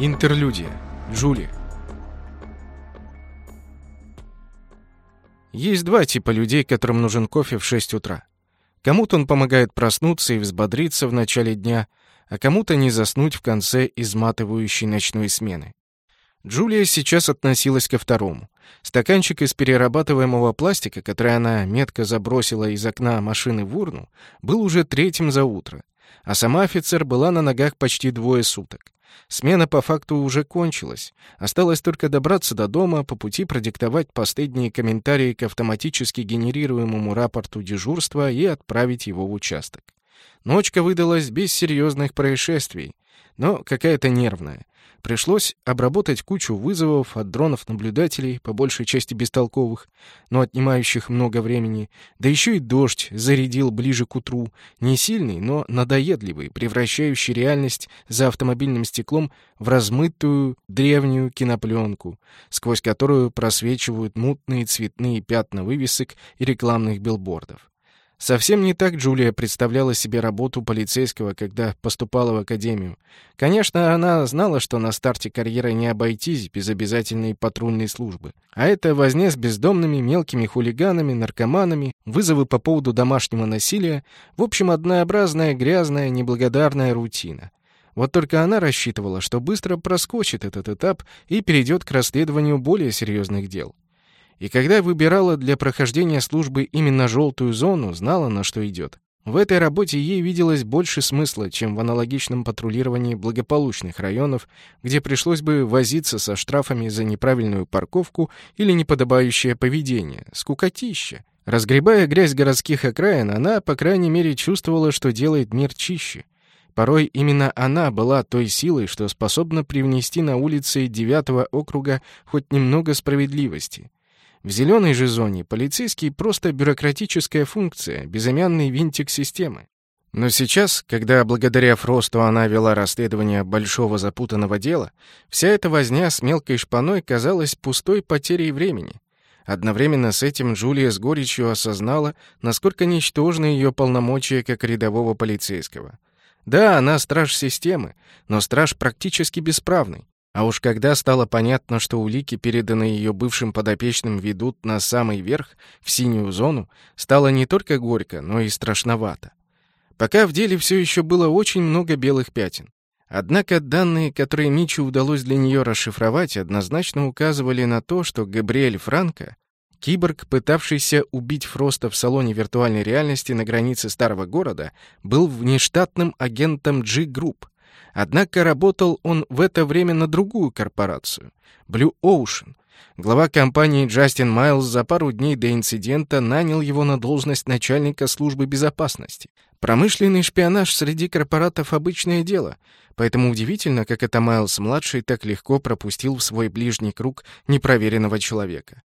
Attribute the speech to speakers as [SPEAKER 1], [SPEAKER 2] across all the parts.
[SPEAKER 1] Интерлюдия. Джулия. Есть два типа людей, которым нужен кофе в 6 утра. Кому-то он помогает проснуться и взбодриться в начале дня, а кому-то не заснуть в конце изматывающей ночной смены. Джулия сейчас относилась ко второму. Стаканчик из перерабатываемого пластика, который она метко забросила из окна машины в урну, был уже третьим за утро, а сама офицер была на ногах почти двое суток. Смена по факту уже кончилась. Осталось только добраться до дома, по пути продиктовать последние комментарии к автоматически генерируемому рапорту дежурства и отправить его в участок. Ночка выдалась без серьезных происшествий, но какая-то нервная. Пришлось обработать кучу вызовов от дронов-наблюдателей, по большей части бестолковых, но отнимающих много времени. Да еще и дождь зарядил ближе к утру. Не сильный, но надоедливый, превращающий реальность за автомобильным стеклом в размытую древнюю кинопленку, сквозь которую просвечивают мутные цветные пятна вывесок и рекламных билбордов. Совсем не так Джулия представляла себе работу полицейского, когда поступала в академию. Конечно, она знала, что на старте карьеры не обойтись без обязательной патрульной службы. А это возня с бездомными, мелкими хулиганами, наркоманами, вызовы по поводу домашнего насилия, в общем, однообразная, грязная, неблагодарная рутина. Вот только она рассчитывала, что быстро проскочит этот этап и перейдет к расследованию более серьезных дел. И когда выбирала для прохождения службы именно желтую зону, знала, на что идет. В этой работе ей виделось больше смысла, чем в аналогичном патрулировании благополучных районов, где пришлось бы возиться со штрафами за неправильную парковку или неподобающее поведение. Скукотища. Разгребая грязь городских окраин, она, по крайней мере, чувствовала, что делает мир чище. Порой именно она была той силой, что способна привнести на улицы девятого округа хоть немного справедливости. В зеленой же зоне полицейский просто бюрократическая функция, безымянный винтик системы. Но сейчас, когда благодаря Фросту она вела расследование большого запутанного дела, вся эта возня с мелкой шпаной казалась пустой потерей времени. Одновременно с этим Джулия с горечью осознала, насколько ничтожны ее полномочия как рядового полицейского. Да, она страж системы, но страж практически бесправный. А уж когда стало понятно, что улики, переданные ее бывшим подопечным, ведут на самый верх, в синюю зону, стало не только горько, но и страшновато. Пока в деле все еще было очень много белых пятен. Однако данные, которые Мичу удалось для нее расшифровать, однозначно указывали на то, что Габриэль Франко, киборг, пытавшийся убить Фроста в салоне виртуальной реальности на границе старого города, был внештатным агентом G-Group — Однако работал он в это время на другую корпорацию — Blue Ocean. Глава компании Джастин Майлз за пару дней до инцидента нанял его на должность начальника службы безопасности. Промышленный шпионаж среди корпоратов — обычное дело, поэтому удивительно, как это Майлз-младший так легко пропустил в свой ближний круг непроверенного человека.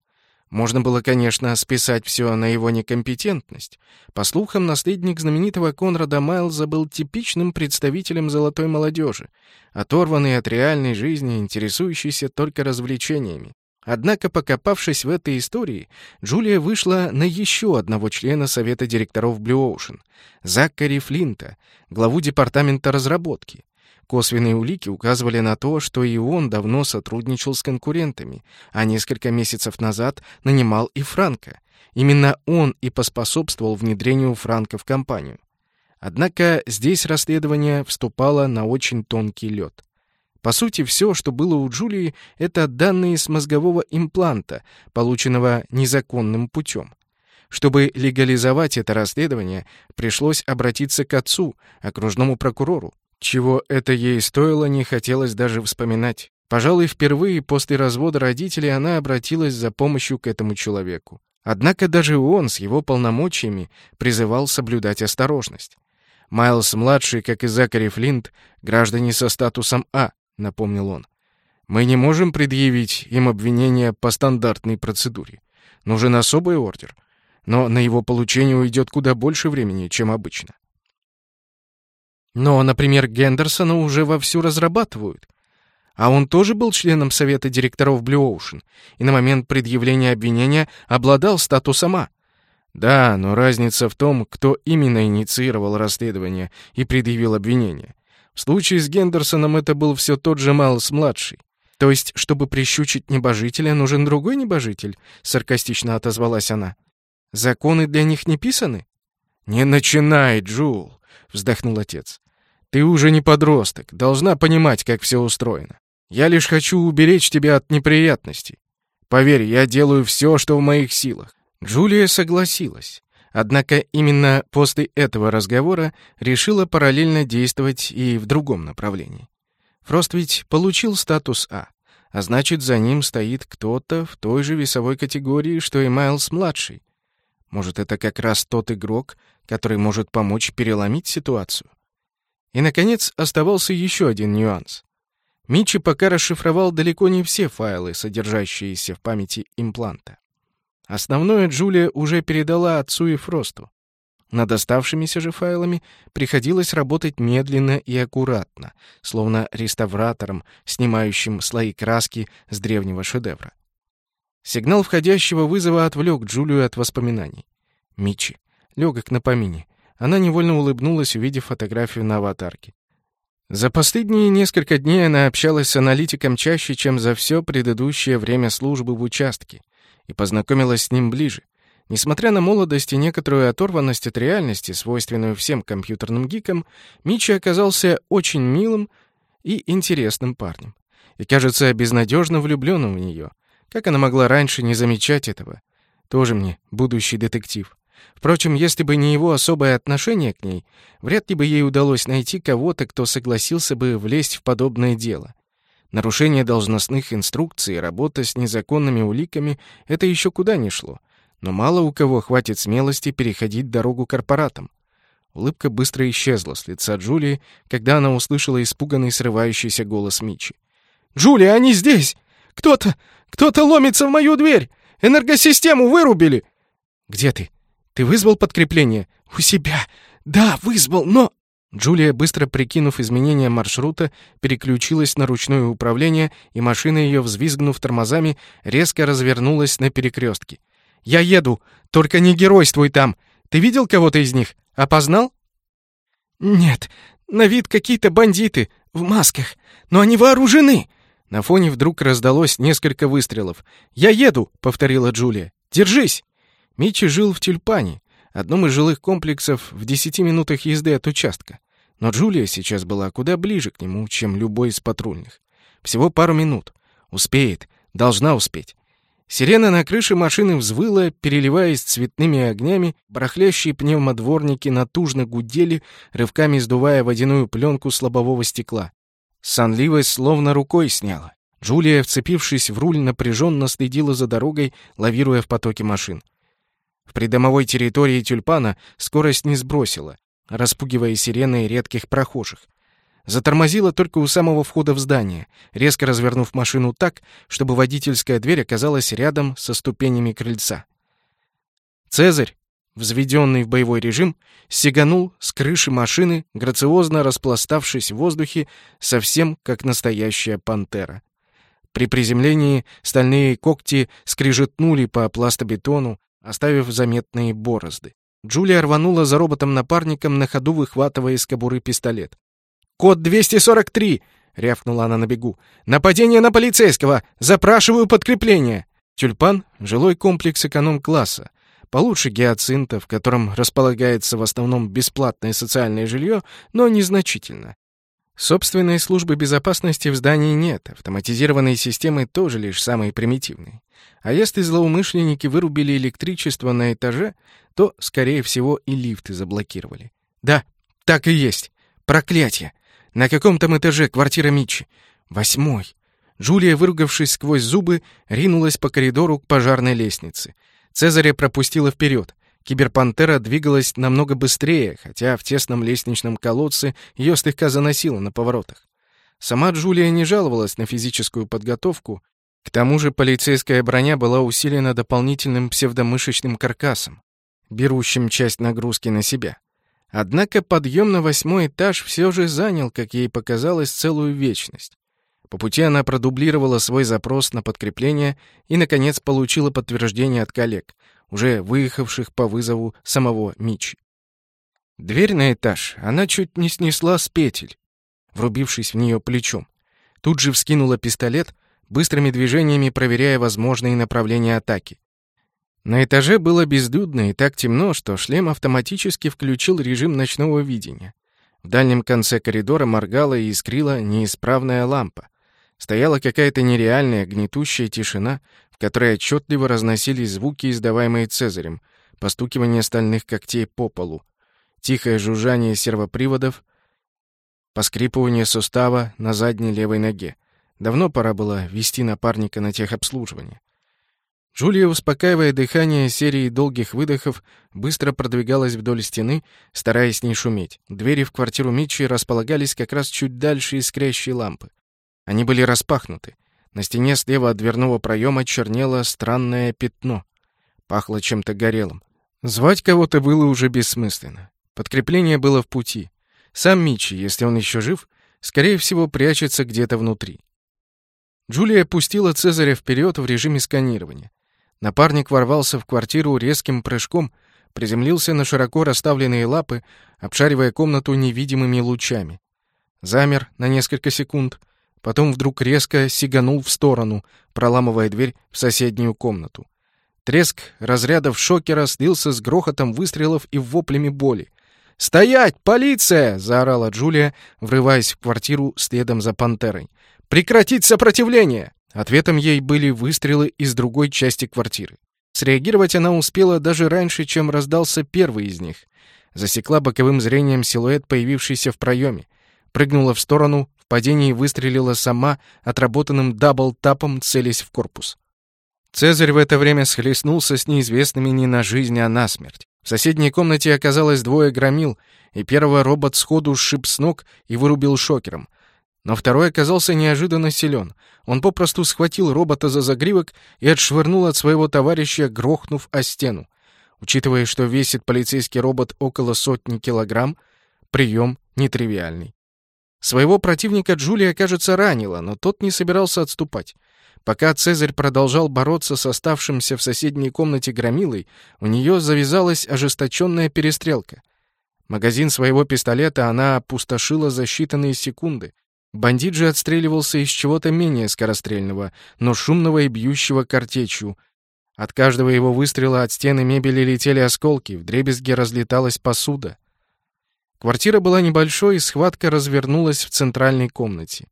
[SPEAKER 1] Можно было, конечно, списать все на его некомпетентность. По слухам, наследник знаменитого Конрада Майлза был типичным представителем золотой молодежи, оторванный от реальной жизни, интересующийся только развлечениями. Однако, покопавшись в этой истории, Джулия вышла на еще одного члена совета директоров Blue Ocean — Закари Флинта, главу департамента разработки. Косвенные улики указывали на то, что и он давно сотрудничал с конкурентами, а несколько месяцев назад нанимал и Франка. Именно он и поспособствовал внедрению Франка в компанию. Однако здесь расследование вступало на очень тонкий лед. По сути, все, что было у Джулии, это данные с мозгового импланта, полученного незаконным путем. Чтобы легализовать это расследование, пришлось обратиться к отцу, окружному прокурору. Чего это ей стоило, не хотелось даже вспоминать. Пожалуй, впервые после развода родителей она обратилась за помощью к этому человеку. Однако даже он с его полномочиями призывал соблюдать осторожность. Майлз-младший, как и Закари Флинт, граждане со статусом А, напомнил он. Мы не можем предъявить им обвинения по стандартной процедуре. Нужен особый ордер, но на его получение уйдет куда больше времени, чем обычно. Но, например, Гендерсона уже вовсю разрабатывают. А он тоже был членом совета директоров Blue Ocean и на момент предъявления обвинения обладал статусом А. Да, но разница в том, кто именно инициировал расследование и предъявил обвинение. В случае с Гендерсоном это был все тот же Майлз-младший. То есть, чтобы прищучить небожителя, нужен другой небожитель, саркастично отозвалась она. Законы для них не писаны? Не начинай, Джул, вздохнул отец. Ты уже не подросток, должна понимать, как все устроено. Я лишь хочу уберечь тебя от неприятностей. Поверь, я делаю все, что в моих силах. Джулия согласилась. Однако именно после этого разговора решила параллельно действовать и в другом направлении. Фрост ведь получил статус А, а значит, за ним стоит кто-то в той же весовой категории, что и Майлз-младший. Может, это как раз тот игрок, который может помочь переломить ситуацию? И, наконец, оставался еще один нюанс. Мичи пока расшифровал далеко не все файлы, содержащиеся в памяти импланта. Основное Джулия уже передала отцу и Фросту. Над оставшимися же файлами приходилось работать медленно и аккуратно, словно реставратором, снимающим слои краски с древнего шедевра. Сигнал входящего вызова отвлек Джулию от воспоминаний. Мичи. Легок на помине. Она невольно улыбнулась, увидев фотографию на аватарке. За последние несколько дней она общалась с аналитиком чаще, чем за все предыдущее время службы в участке и познакомилась с ним ближе. Несмотря на молодость и некоторую оторванность от реальности, свойственную всем компьютерным гикам, Мичи оказался очень милым и интересным парнем. И, кажется, безнадежно влюбленным в нее. Как она могла раньше не замечать этого? Тоже мне будущий детектив. Впрочем, если бы не его особое отношение к ней, вряд ли бы ей удалось найти кого-то, кто согласился бы влезть в подобное дело. Нарушение должностных инструкций работа с незаконными уликами — это еще куда ни шло. Но мало у кого хватит смелости переходить дорогу корпоратам. Улыбка быстро исчезла с лица Джулии, когда она услышала испуганный срывающийся голос Мичи. «Джулия, они здесь! Кто-то... кто-то ломится в мою дверь! Энергосистему вырубили!» «Где ты? Ты вызвал подкрепление?» «У себя! Да, вызвал, но...» Джулия, быстро прикинув изменения маршрута, переключилась на ручное управление, и машина ее, взвизгнув тормозами, резко развернулась на перекрестке. «Я еду! Только не геройствуй там! Ты видел кого-то из них? Опознал?» «Нет, на вид какие-то бандиты, в масках, но они вооружены!» На фоне вдруг раздалось несколько выстрелов. «Я еду!» — повторила Джулия. «Держись!» Мичи жил в тюльпане, одном из жилых комплексов в десяти минутах езды от участка. Но Джулия сейчас была куда ближе к нему, чем любой из патрульных. Всего пару минут. Успеет. Должна успеть. Сирена на крыше машины взвыла, переливаясь цветными огнями, барахлящие пневмодворники натужно гудели, рывками сдувая водяную пленку с лобового стекла. Сонливость словно рукой сняла. Джулия, вцепившись в руль, напряженно следила за дорогой, лавируя в потоке машин. В придомовой территории тюльпана скорость не сбросила, распугивая сирены редких прохожих. Затормозила только у самого входа в здание, резко развернув машину так, чтобы водительская дверь оказалась рядом со ступенями крыльца. Цезарь, взведенный в боевой режим, сиганул с крыши машины, грациозно распластавшись в воздухе, совсем как настоящая пантера. При приземлении стальные когти скрижетнули по пластобетону, оставив заметные борозды. Джулия рванула за роботом-напарником, на ходу выхватывая из кобуры пистолет. «Код 243!» — рявкнула она на бегу. «Нападение на полицейского! Запрашиваю подкрепление!» Тюльпан — жилой комплекс эконом-класса. Получше гиацинта, в котором располагается в основном бесплатное социальное жилье, но незначительно. Собственной службы безопасности в здании нет, автоматизированные системы тоже лишь самые примитивные. А если злоумышленники вырубили электричество на этаже, то, скорее всего, и лифты заблокировали. Да, так и есть. Проклятие. На каком там этаже квартира Митчи? Восьмой. Джулия, выругавшись сквозь зубы, ринулась по коридору к пожарной лестнице. Цезаря пропустила вперед. Киберпантера двигалась намного быстрее, хотя в тесном лестничном колодце ее слегка заносило на поворотах. Сама Джулия не жаловалась на физическую подготовку, к тому же полицейская броня была усилена дополнительным псевдомышечным каркасом, берущим часть нагрузки на себя. Однако подъем на восьмой этаж все же занял, как ей показалось, целую вечность. По пути она продублировала свой запрос на подкрепление и, наконец, получила подтверждение от коллег уже выехавших по вызову самого Мичи. Дверь на этаж она чуть не снесла с петель. врубившись в нее плечом. Тут же вскинула пистолет, быстрыми движениями проверяя возможные направления атаки. На этаже было безлюдно и так темно, что шлем автоматически включил режим ночного видения. В дальнем конце коридора моргала и искрила неисправная лампа. Стояла какая-то нереальная гнетущая тишина, в которой отчетливо разносились звуки, издаваемые Цезарем, постукивание стальных когтей по полу, тихое жужжание сервоприводов, поскрипывание сустава на задней левой ноге. Давно пора было вести напарника на техобслуживание. Джулия, успокаивая дыхание серией долгих выдохов, быстро продвигалась вдоль стены, стараясь не шуметь. Двери в квартиру Митчи располагались как раз чуть дальше искрящей лампы. Они были распахнуты. На стене слева от дверного проема чернело странное пятно. Пахло чем-то горелым. Звать кого-то было уже бессмысленно. Подкрепление было в пути. Сам Митчи, если он еще жив, скорее всего, прячется где-то внутри. Джулия пустила Цезаря вперед в режиме сканирования. Напарник ворвался в квартиру резким прыжком, приземлился на широко расставленные лапы, обшаривая комнату невидимыми лучами. Замер на несколько секунд, потом вдруг резко сиганул в сторону, проламывая дверь в соседнюю комнату. Треск разрядов шокера слился с грохотом выстрелов и воплями боли. «Стоять! Полиция!» — заорала Джулия, врываясь в квартиру следом за пантерой. «Прекратить сопротивление!» Ответом ей были выстрелы из другой части квартиры. Среагировать она успела даже раньше, чем раздался первый из них. Засекла боковым зрением силуэт, появившийся в проеме. Прыгнула в сторону, в падении выстрелила сама, отработанным дабл-тапом, целясь в корпус. Цезарь в это время схлестнулся с неизвестными не на жизнь, а на смерть. В соседней комнате оказалось двое громил, и первого робот сходу сшиб с ног и вырубил шокером. Но второй оказался неожиданно силен. Он попросту схватил робота за загривок и отшвырнул от своего товарища, грохнув о стену. Учитывая, что весит полицейский робот около сотни килограмм, прием нетривиальный. Своего противника Джулия, кажется, ранила, но тот не собирался отступать. Пока Цезарь продолжал бороться с оставшимся в соседней комнате громилой, у нее завязалась ожесточенная перестрелка. Магазин своего пистолета она опустошила за считанные секунды. Бандит же отстреливался из чего-то менее скорострельного, но шумного и бьющего картечью. От каждого его выстрела от стены мебели летели осколки, вдребезги разлеталась посуда. Квартира была небольшой, и схватка развернулась в центральной комнате.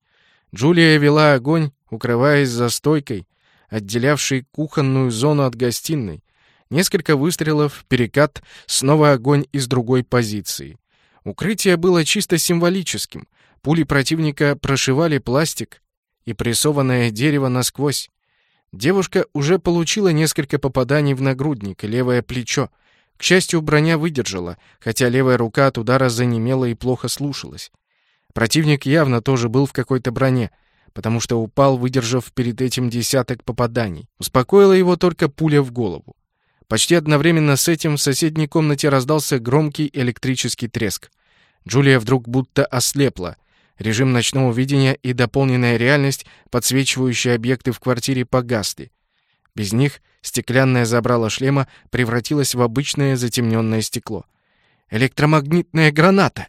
[SPEAKER 1] Джулия вела огонь, укрываясь за стойкой, отделявшей кухонную зону от гостиной. Несколько выстрелов, перекат, снова огонь из другой позиции. Укрытие было чисто символическим. Пули противника прошивали пластик и прессованное дерево насквозь. Девушка уже получила несколько попаданий в нагрудник и левое плечо. К счастью, броня выдержала, хотя левая рука от удара занемела и плохо слушалась. Противник явно тоже был в какой-то броне, потому что упал, выдержав перед этим десяток попаданий. Успокоила его только пуля в голову. Почти одновременно с этим в соседней комнате раздался громкий электрический треск. Джулия вдруг будто ослепла. Режим ночного видения и дополненная реальность, подсвечивающие объекты в квартире, погасли. Без них стеклянное забрало шлема превратилось в обычное затемненное стекло. «Электромагнитная граната!»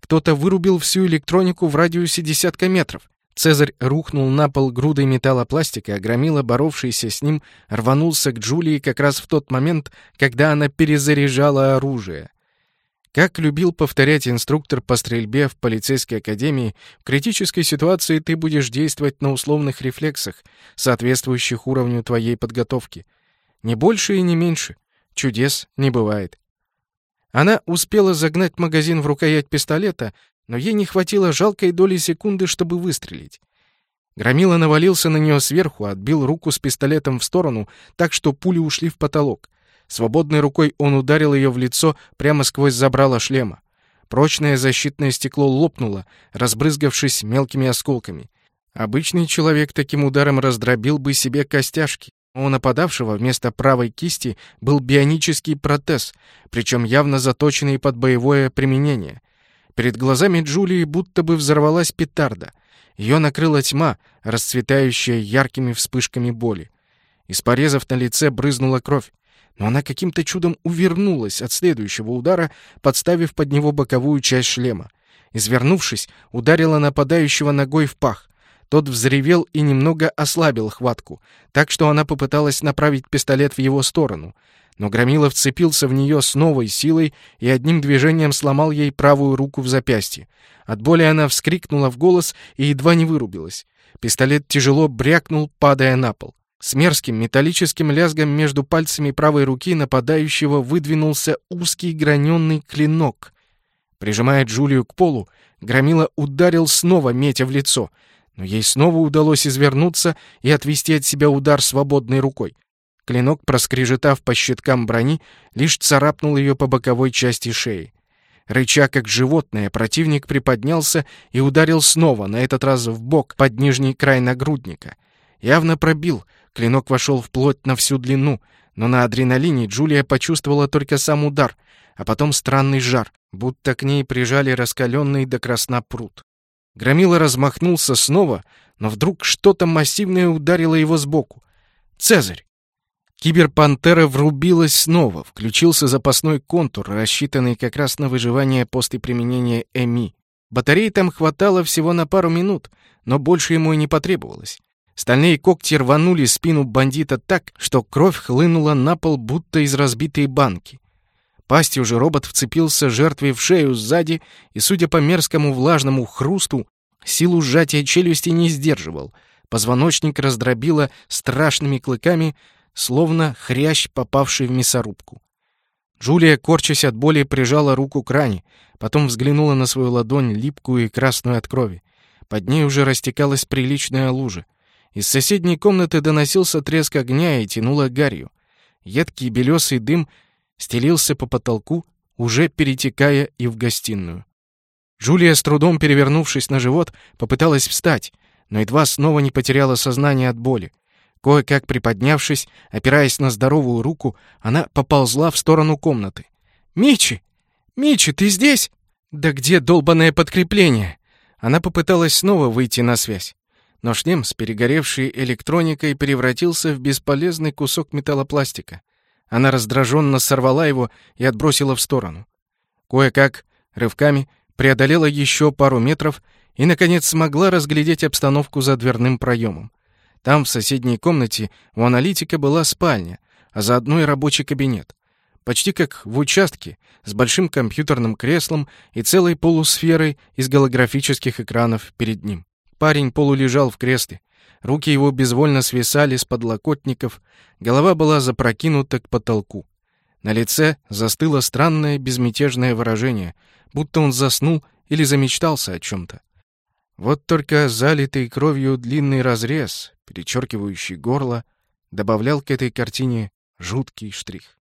[SPEAKER 1] Кто-то вырубил всю электронику в радиусе десятка метров. Цезарь рухнул на пол грудой металлопластика, а громила, боровшийся с ним, рванулся к Джулии как раз в тот момент, когда она перезаряжала оружие. Как любил повторять инструктор по стрельбе в полицейской академии, в критической ситуации ты будешь действовать на условных рефлексах, соответствующих уровню твоей подготовки. Не больше и не меньше. Чудес не бывает. Она успела загнать магазин в рукоять пистолета, но ей не хватило жалкой доли секунды, чтобы выстрелить. Громила навалился на нее сверху, отбил руку с пистолетом в сторону, так что пули ушли в потолок. Свободной рукой он ударил ее в лицо прямо сквозь забрало шлема. Прочное защитное стекло лопнуло, разбрызгавшись мелкими осколками. Обычный человек таким ударом раздробил бы себе костяшки. У нападавшего вместо правой кисти был бионический протез, причем явно заточенный под боевое применение. Перед глазами Джулии будто бы взорвалась петарда. Ее накрыла тьма, расцветающая яркими вспышками боли. Из порезов на лице брызнула кровь, но она каким-то чудом увернулась от следующего удара, подставив под него боковую часть шлема. Извернувшись, ударила нападающего ногой в пах. Тот взревел и немного ослабил хватку, так что она попыталась направить пистолет в его сторону. Но Громила вцепился в нее с новой силой и одним движением сломал ей правую руку в запястье. От боли она вскрикнула в голос и едва не вырубилась. Пистолет тяжело брякнул, падая на пол. С мерзким металлическим лязгом между пальцами правой руки нападающего выдвинулся узкий граненый клинок. Прижимая Джулию к полу, Громила ударил снова, метя в лицо, но ей снова удалось извернуться и отвести от себя удар свободной рукой. Клинок, проскрежетав по щиткам брони, лишь царапнул ее по боковой части шеи. Рыча как животное, противник приподнялся и ударил снова, на этот раз в бок, под нижний край нагрудника. Явно пробил, клинок вошел вплоть на всю длину, но на адреналине Джулия почувствовала только сам удар, а потом странный жар, будто к ней прижали раскаленный до красна пруд. Громила размахнулся снова, но вдруг что-то массивное ударило его сбоку. «Цезарь!» Киберпантера врубилась снова, включился запасной контур, рассчитанный как раз на выживание после применения ЭМИ. Батареи там хватало всего на пару минут, но больше ему и не потребовалось. Стальные когти рванули спину бандита так, что кровь хлынула на пол, будто из разбитой банки. Пастью же робот вцепился жертве в шею сзади и, судя по мерзкому влажному хрусту, силу сжатия челюсти не сдерживал. Позвоночник раздробило страшными клыками, словно хрящ, попавший в мясорубку. Джулия, корчась от боли, прижала руку к ране, потом взглянула на свою ладонь, липкую и красную от крови. Под ней уже растекалась приличная лужа. Из соседней комнаты доносился треск огня и тянуло гарью. Едкий белесый дым стелился по потолку, уже перетекая и в гостиную. Джулия, с трудом перевернувшись на живот, попыталась встать, но едва снова не потеряла сознание от боли. Кое-как приподнявшись, опираясь на здоровую руку, она поползла в сторону комнаты. «Мичи! Мичи, ты здесь?» «Да где долбанное подкрепление?» Она попыталась снова выйти на связь. Но шлем с перегоревшей электроникой превратился в бесполезный кусок металлопластика. Она раздраженно сорвала его и отбросила в сторону. Кое-как, рывками, преодолела еще пару метров и, наконец, смогла разглядеть обстановку за дверным проемом. Там, в соседней комнате, у аналитика была спальня, а заодно и рабочий кабинет. Почти как в участке, с большим компьютерным креслом и целой полусферой из голографических экранов перед ним. Парень полулежал в кресле, Руки его безвольно свисали с подлокотников, голова была запрокинута к потолку. На лице застыло странное безмятежное выражение, будто он заснул или замечтался о чем-то. Вот только залитый кровью длинный разрез, перечеркивающий горло, добавлял к этой картине жуткий штрих.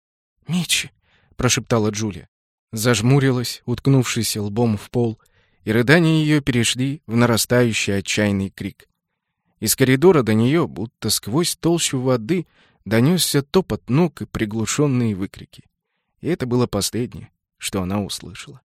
[SPEAKER 1] «Мичи!» — прошептала Джулия. Зажмурилась, уткнувшись лбом в пол, и рыдания ее перешли в нарастающий отчаянный крик. Из коридора до нее, будто сквозь толщу воды, донесся топот ног и приглушенные выкрики. И это было последнее, что она услышала.